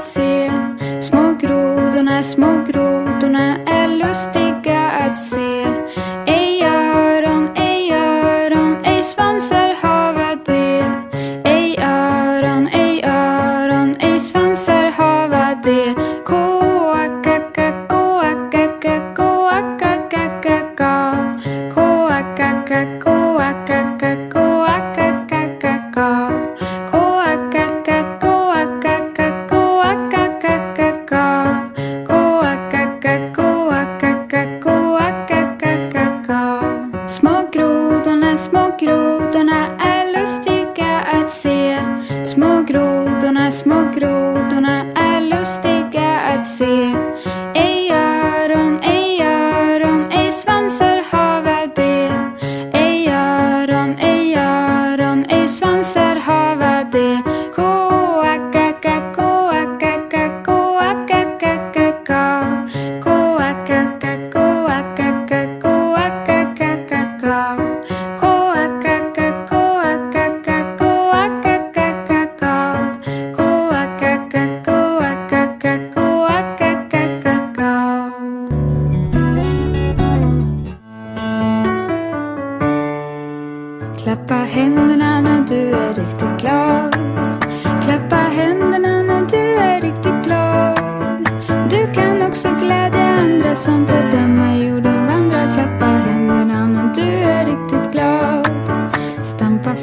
att se. Små grodorna, små grodorna är lustiga att se. Ej öron, ej öron, ej svansar hava de. Ej öron, ej öron, ej svansar hava de. Koakaka, koakaka, koakakakaka. Koakaka, koakaka,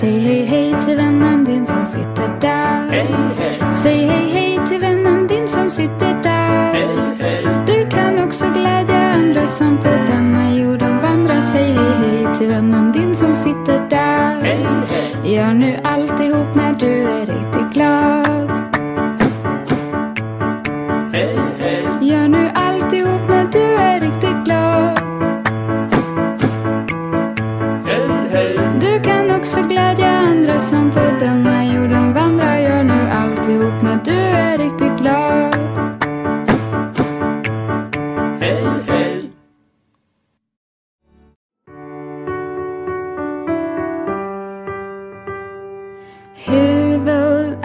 Säg hej hej till vännen din som sitter där. Hej, hej, Säg hej hej till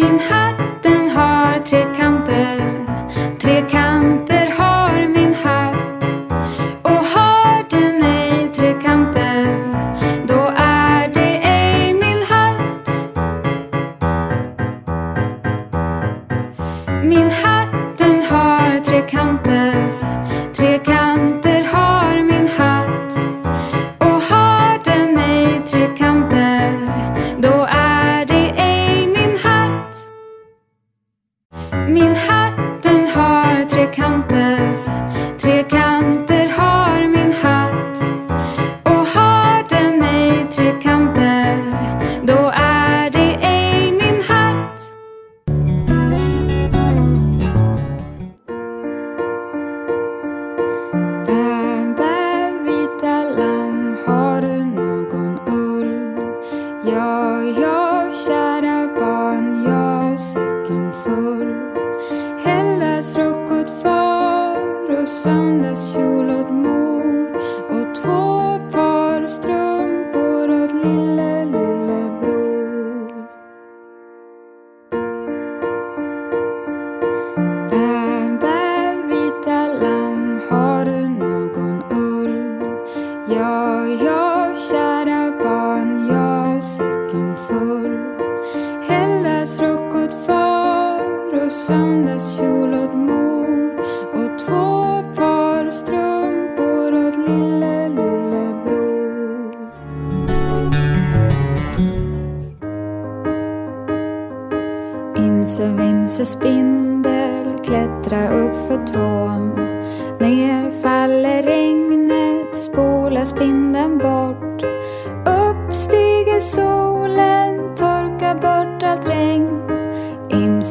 Min hatt den har tre kanter. Tre kanter har min hatt. Och har den ej tre kanter Då är det ej min hatt. Min hatt söndagskjol åt mor och två par strumpor åt lille, lillebror. Imse vimse spindel klättra upp för trån.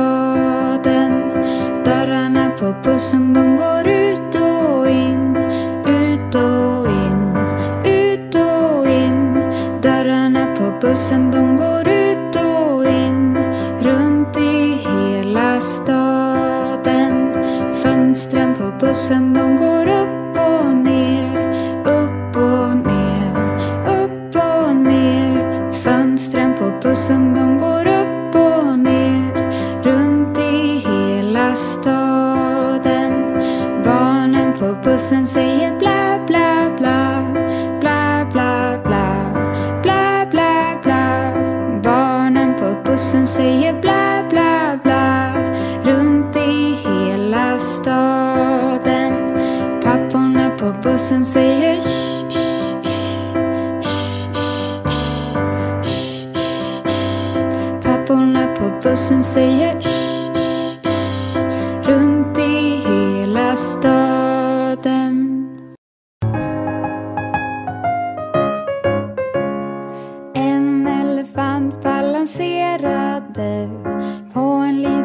Staden. Dörrarna på bussen de går ut och in. Ut och in. Ut och in. Dörrarna på bussen de går ut och in. Runt i hela staden. Fönstren på bussen de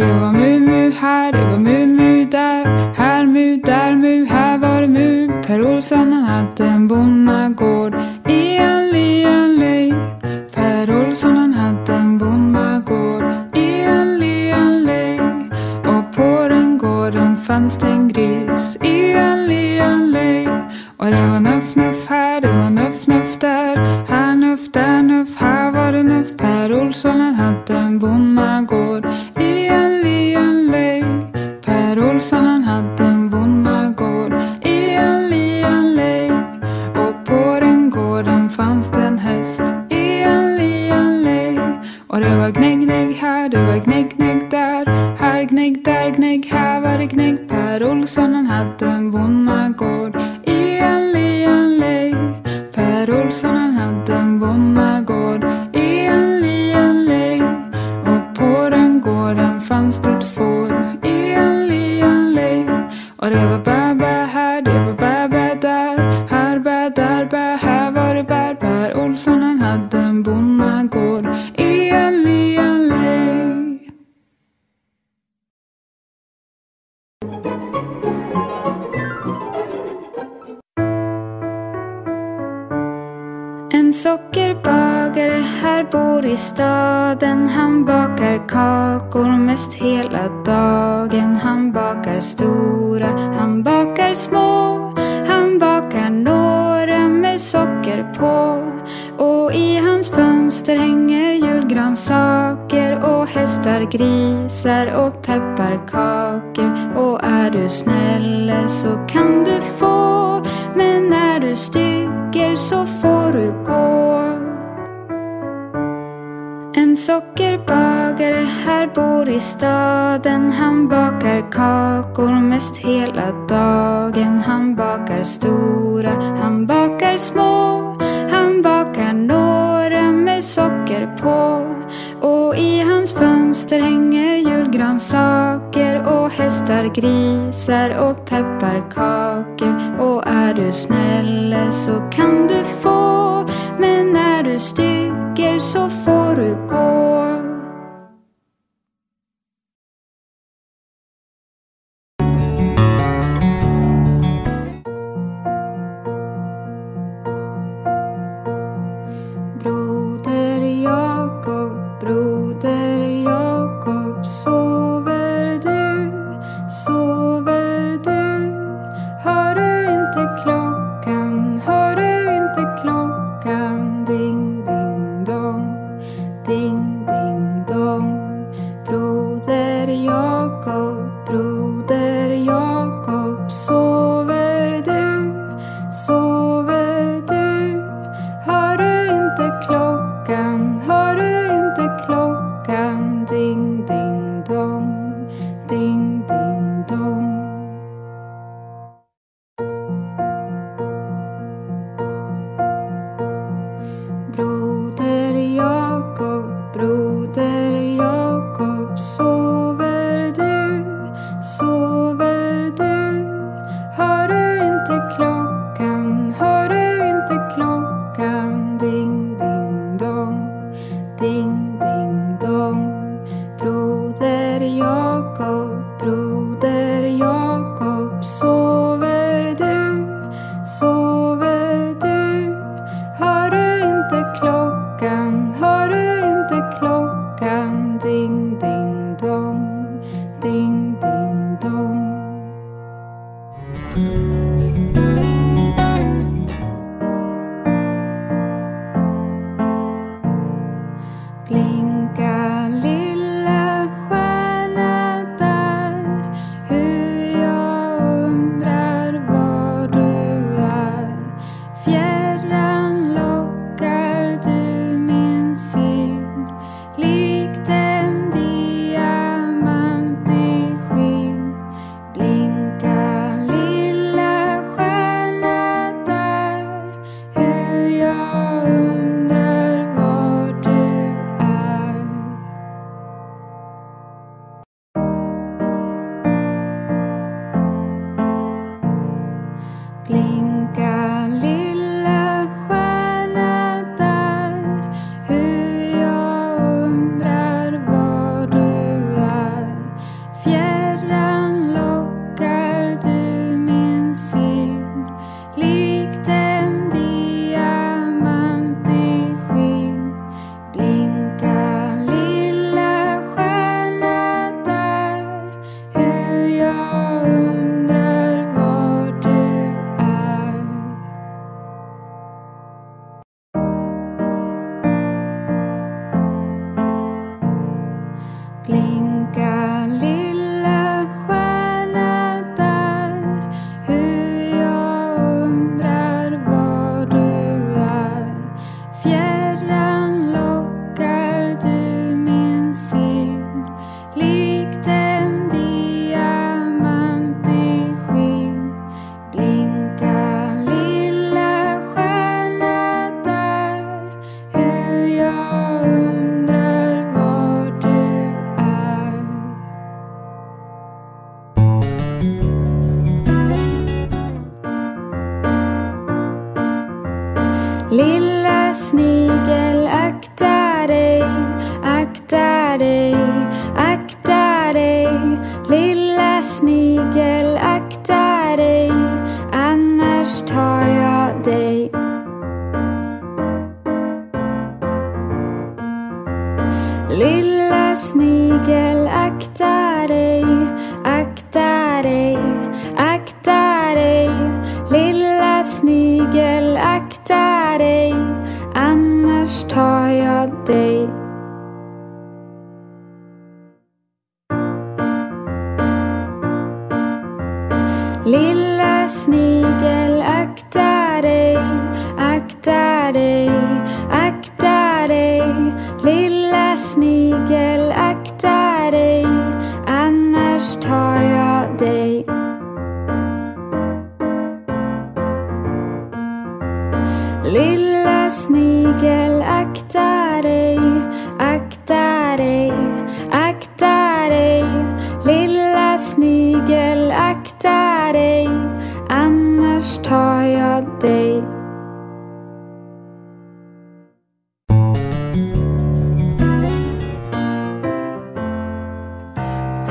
我。i staden. Han bakar kakor mest hela dagen. Han bakar stora, han bakar små. Han bakar några med socker på. Och i hans fönster hänger julgransaker Och hästar, grisar och pepparkakor Och är du snäller så kan du få Men är du stygger så får du gå en sockerbagare här bor i staden. Han bakar kakor mest hela dagen. Han bakar stora, han bakar små. Han bakar några med socker på. Och i hans fönster hänger grönsaker och hästar, grisar och pepparkakor. Och är du snäller så kan du få, men när du stygger så får du gå. So your goal.